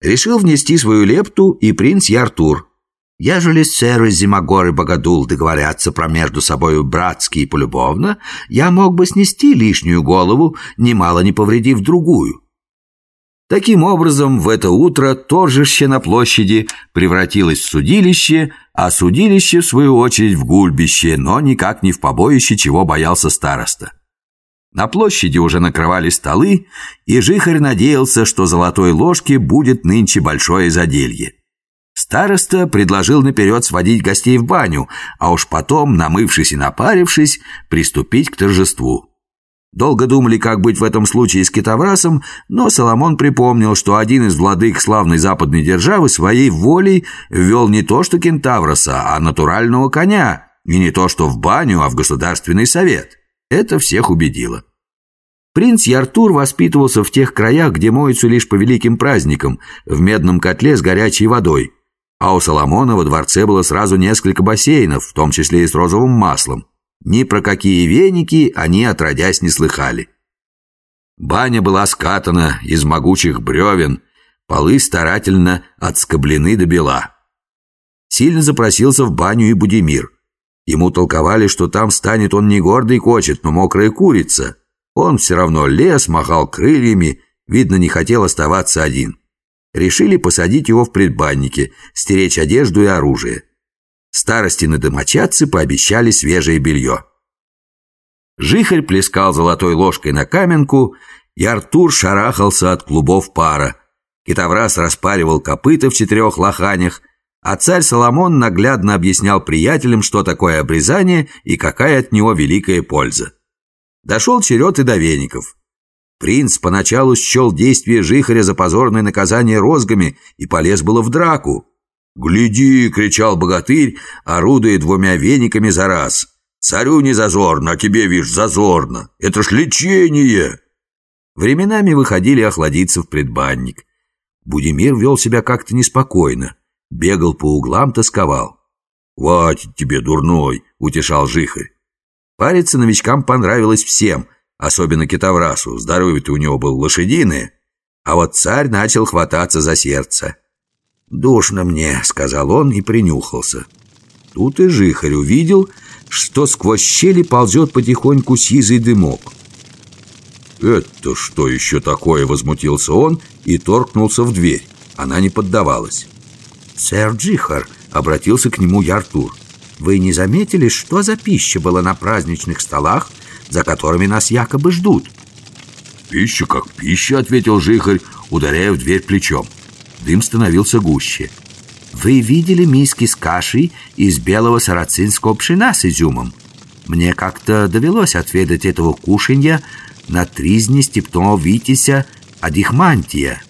Решил внести свою лепту и принц Яртур. Ежели сэры Зимогор и Богодул договорятся про между собою братски и полюбовно, я мог бы снести лишнюю голову, немало не повредив другую. Таким образом, в это утро торжище на площади превратилось в судилище, а судилище, в свою очередь, в гульбище, но никак не в побоище, чего боялся староста. На площади уже накрывали столы, и Жихарь надеялся, что золотой ложке будет нынче большое заделье. Староста предложил наперед сводить гостей в баню, а уж потом, намывшись и напарившись, приступить к торжеству. Долго думали, как быть в этом случае с китоврасом, но Соломон припомнил, что один из владык славной западной державы своей волей ввел не то что кентавроса, а натурального коня, и не то что в баню, а в государственный совет. Это всех убедило. Принц Яртур воспитывался в тех краях, где моются лишь по великим праздникам, в медном котле с горячей водой. А у Соломона во дворце было сразу несколько бассейнов, в том числе и с розовым маслом. Ни про какие веники они отродясь не слыхали. Баня была скатана из могучих бревен, полы старательно отскоблены до бела. Сильно запросился в баню и Будимир. Ему толковали, что там станет он не гордый кочет, но мокрая курица. Он все равно лес, махал крыльями, видно, не хотел оставаться один. Решили посадить его в предбаннике, стеречь одежду и оружие. Старостины домочадцы пообещали свежее белье. Жихарь плескал золотой ложкой на каменку, и Артур шарахался от клубов пара. Китоврас распаривал копыта в четырех лоханях, а царь Соломон наглядно объяснял приятелям, что такое обрезание и какая от него великая польза. Дошел черед и до веников. Принц поначалу счел действие Жихаря за позорное наказание розгами и полез было в драку. «Гляди!» — кричал богатырь, орудуя двумя вениками за раз. «Царю не зазорно, а тебе, вишь, зазорно! Это ж лечение!» Временами выходили охладиться в предбанник. Будимир вел себя как-то неспокойно, бегал по углам, тосковал. «Хватит тебе, дурной!» — утешал Жихарь. Париться новичкам понравилось всем, особенно китоврасу, здоровье-то у него было лошадиное, а вот царь начал хвататься за сердце. «Душно мне», — сказал он и принюхался. Тут и Жихарь увидел, что сквозь щели ползет потихоньку сизый дымок. «Это что еще такое?» — возмутился он и торкнулся в дверь. Она не поддавалась. «Сэр Джихар», — обратился к нему Яртур, «вы не заметили, что за пища была на праздничных столах, за которыми нас якобы ждут?» «Пища как пища», — ответил Жихарь, ударяя в дверь плечом. Дым становился гуще. «Вы видели миски с кашей из белого сарацинского пшена с изюмом? Мне как-то довелось отведать этого кушанья на тризне степного витязя Адихмантия».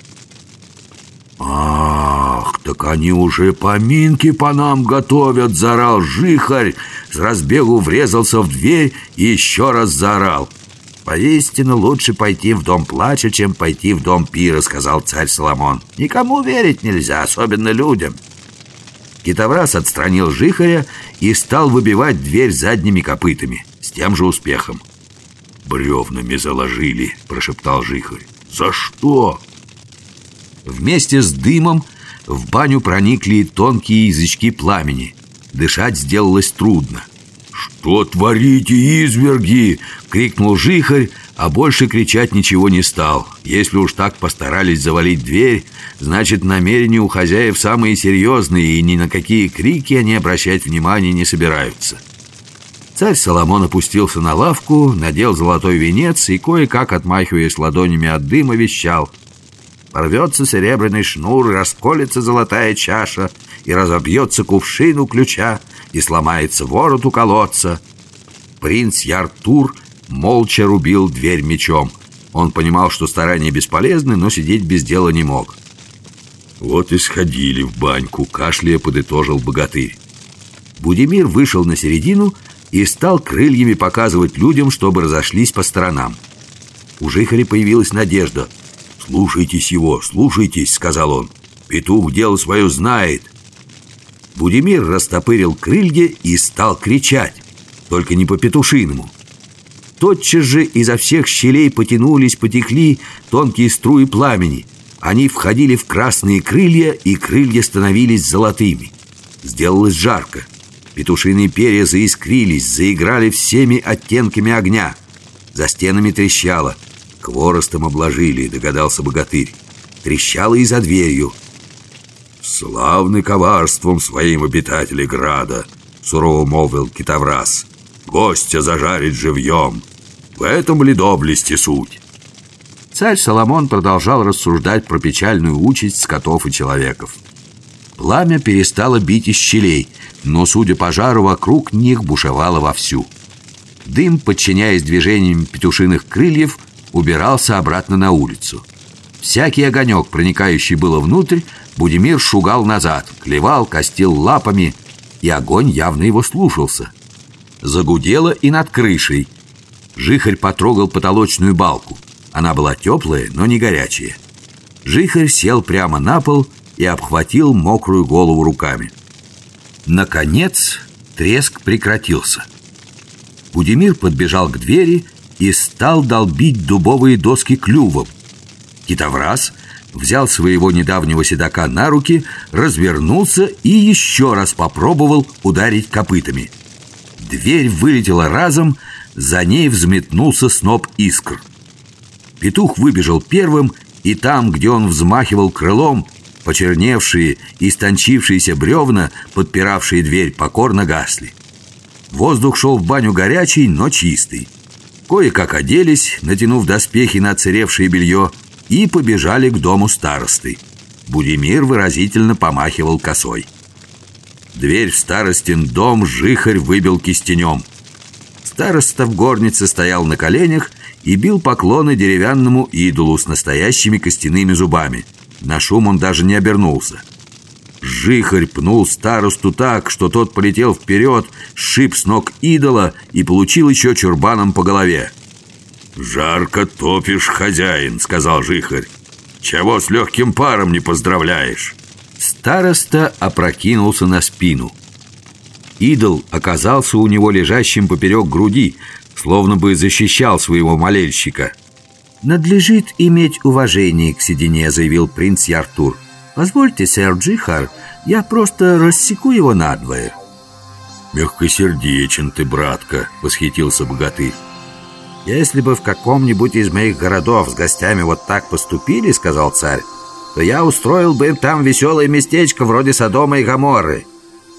«Ах, так они уже поминки по нам готовят!» — заорал жихарь, с разбегу врезался в дверь и еще раз заорал. «Поистину лучше пойти в дом плача, чем пойти в дом пира», — сказал царь Соломон. «Никому верить нельзя, особенно людям». Китоврас отстранил жихаря и стал выбивать дверь задними копытами, с тем же успехом. «Бревнами заложили», — прошептал жихарь. «За что?» Вместе с дымом в баню проникли тонкие язычки пламени. Дышать сделалось трудно. «Что творите, изверги?» — крикнул жихарь, а больше кричать ничего не стал. Если уж так постарались завалить дверь, значит, намерения у хозяев самые серьезные, и ни на какие крики они обращать внимания не собираются. Царь Соломон опустился на лавку, надел золотой венец и, кое-как отмахиваясь ладонями от дыма, вещал. Порвется серебряный шнур, расколется золотая чаша, и разобьется кувшин у ключа, и сломается ворот у колодца. Принц Яртур молча рубил дверь мечом. Он понимал, что старания бесполезны, но сидеть без дела не мог. «Вот и сходили в баньку», — кашляя подытожил богатырь. Будимир вышел на середину и стал крыльями показывать людям, чтобы разошлись по сторонам. У Жихаря появилась надежда. «Слушайтесь его, слушайтесь», — сказал он. «Петух дело свое знает». Будимир растопырил крылья и стал кричать, только не по-петушиному. Тотчас же изо всех щелей потянулись, потекли тонкие струи пламени. они входили в красные крылья, и крылья становились золотыми. Сделалось жарко. Петушиные перья заискрились, заиграли всеми оттенками огня. За стенами трещало. Хворостом обложили, догадался богатырь. Трещало и за дверью. «Славный коварством своим обитатели града», — сурово молвил китовраз. «Гостя зажарить живьем. В этом ли доблести суть?» Царь Соломон продолжал рассуждать про печальную участь скотов и человеков. Пламя перестало бить из щелей, но, судя по жару, вокруг них бушевало вовсю. Дым, подчиняясь движениям петушиных крыльев, убирался обратно на улицу. Всякий огонек, проникающий было внутрь, Будимир шугал назад, клевал, костил лапами, и огонь явно его слушался. Загудело и над крышей. Жихарь потрогал потолочную балку. Она была теплая, но не горячая. Жихарь сел прямо на пол и обхватил мокрую голову руками. Наконец треск прекратился. Будимир подбежал к двери и стал долбить дубовые доски клювом. Китовраз взял своего недавнего седока на руки, развернулся и еще раз попробовал ударить копытами. Дверь вылетела разом, за ней взметнулся сноп искр. Петух выбежал первым, и там, где он взмахивал крылом, почерневшие и истончившиеся бревна, подпиравшие дверь, покорно гасли. Воздух шел в баню горячий, но чистый. Кое-как оделись, натянув доспехи на отсыревшее белье, и побежали к дому старосты. Будимир выразительно помахивал косой. Дверь в старостин дом жихарь выбил кистенем. Староста в горнице стоял на коленях и бил поклоны деревянному идолу с настоящими костяными зубами. На шум он даже не обернулся. Жихарь пнул старосту так, что тот полетел вперед, сшиб с ног идола и получил еще чурбаном по голове. «Жарко топишь, хозяин», — сказал Жихарь. «Чего с легким паром не поздравляешь?» Староста опрокинулся на спину. Идол оказался у него лежащим поперек груди, словно бы защищал своего молельщика. «Надлежит иметь уважение к седине», — заявил принц Яртур. «Позвольте, сэр Джихар, я просто рассеку его надвое». «Мягкосердечен ты, братка», — восхитился богатырь. «Если бы в каком-нибудь из моих городов с гостями вот так поступили, — сказал царь, — то я устроил бы им там веселое местечко вроде Содома и Гоморры.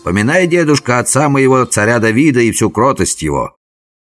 Поминай, дедушка, отца моего царя Давида и всю кротость его.